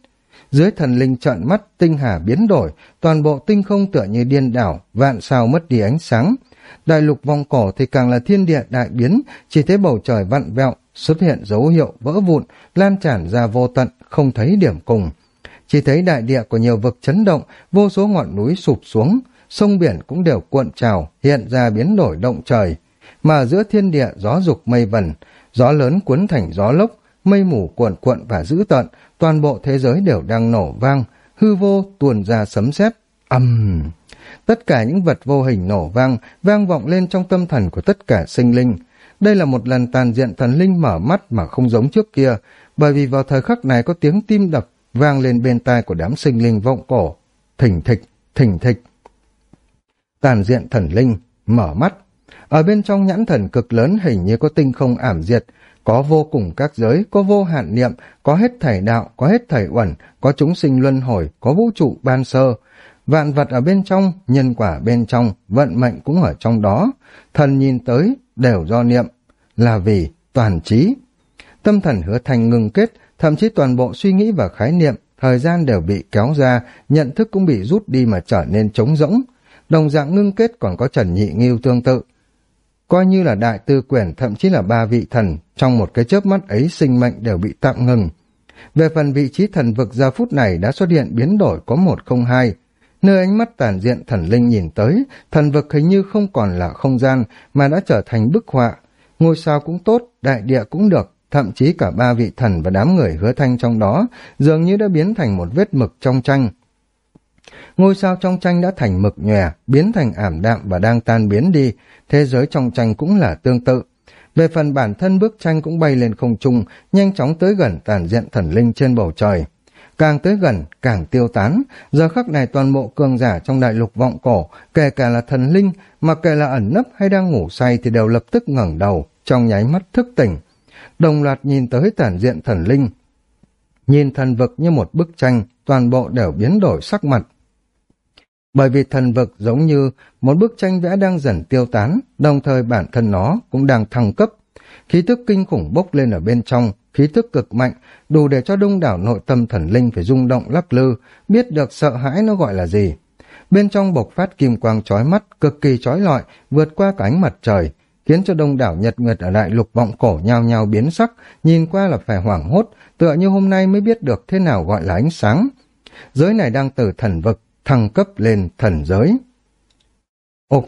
Dưới thần linh trợn mắt, tinh hà biến đổi, toàn bộ tinh không tựa như điên đảo, vạn sao mất đi ánh sáng. Đại lục vòng cổ thì càng là thiên địa đại biến, chỉ thấy bầu trời vặn vẹo, xuất hiện dấu hiệu vỡ vụn, lan tràn ra vô tận, không thấy điểm cùng. Chỉ thấy đại địa của nhiều vực chấn động, vô số ngọn núi sụp xuống, sông biển cũng đều cuộn trào, hiện ra biến đổi động trời. Mà giữa thiên địa gió dục mây vần, gió lớn cuốn thành gió lốc, mây mù cuộn cuộn và dữ tợn, toàn bộ thế giới đều đang nổ vang, hư vô tuồn ra sấm sét. Ầm tất cả những vật vô hình nổ vang vang vọng lên trong tâm thần của tất cả sinh linh. Đây là một lần tàn diện thần linh mở mắt mà không giống trước kia bởi vì vào thời khắc này có tiếng tim đập vang lên bên tai của đám sinh linh vọng cổ. Thỉnh thịch thỉnh thịch. Tàn diện thần linh mở mắt. Ở bên trong nhãn thần cực lớn hình như có tinh không ảm diệt có vô cùng các giới, có vô hạn niệm, có hết thảy đạo, có hết thảy uẩn, có chúng sinh luân hồi, có vũ trụ ban sơ. Vạn vật ở bên trong, nhân quả bên trong, vận mệnh cũng ở trong đó. Thần nhìn tới, đều do niệm, là vì toàn trí. Tâm thần hứa thành ngừng kết, thậm chí toàn bộ suy nghĩ và khái niệm, thời gian đều bị kéo ra, nhận thức cũng bị rút đi mà trở nên trống rỗng. Đồng dạng ngưng kết còn có Trần Nhị Nghiêu tương tự, coi như là đại tư quyển thậm chí là ba vị thần, trong một cái chớp mắt ấy sinh mệnh đều bị tạm ngừng. Về phần vị trí thần vực giờ phút này đã xuất hiện biến đổi có một không hai, Nơi ánh mắt tàn diện thần linh nhìn tới, thần vực hình như không còn là không gian, mà đã trở thành bức họa. Ngôi sao cũng tốt, đại địa cũng được, thậm chí cả ba vị thần và đám người hứa thanh trong đó, dường như đã biến thành một vết mực trong tranh. Ngôi sao trong tranh đã thành mực nhòe, biến thành ảm đạm và đang tan biến đi, thế giới trong tranh cũng là tương tự. Về phần bản thân bức tranh cũng bay lên không trung, nhanh chóng tới gần tàn diện thần linh trên bầu trời. Càng tới gần, càng tiêu tán, giờ khắc này toàn bộ cường giả trong đại lục vọng cổ, kể cả là thần linh, mà kể là ẩn nấp hay đang ngủ say thì đều lập tức ngẩng đầu, trong nháy mắt thức tỉnh. Đồng loạt nhìn tới tàn diện thần linh. Nhìn thần vực như một bức tranh, toàn bộ đều biến đổi sắc mặt. Bởi vì thần vực giống như một bức tranh vẽ đang dần tiêu tán, đồng thời bản thân nó cũng đang thăng cấp. Khí thức kinh khủng bốc lên ở bên trong, khí thức cực mạnh, đủ để cho đông đảo nội tâm thần linh phải rung động lắc lư, biết được sợ hãi nó gọi là gì. Bên trong bộc phát kim quang chói mắt, cực kỳ chói lọi, vượt qua cả ánh mặt trời, khiến cho đông đảo nhật nguyệt ở đại lục vọng cổ nhao nhao biến sắc, nhìn qua là phải hoảng hốt, tựa như hôm nay mới biết được thế nào gọi là ánh sáng. Giới này đang từ thần vực, thăng cấp lên thần giới. Ok,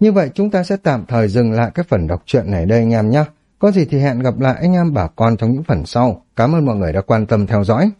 như vậy chúng ta sẽ tạm thời dừng lại cái phần đọc truyện này đây anh em nhé. Có gì thì hẹn gặp lại anh em bà con trong những phần sau. Cảm ơn mọi người đã quan tâm theo dõi.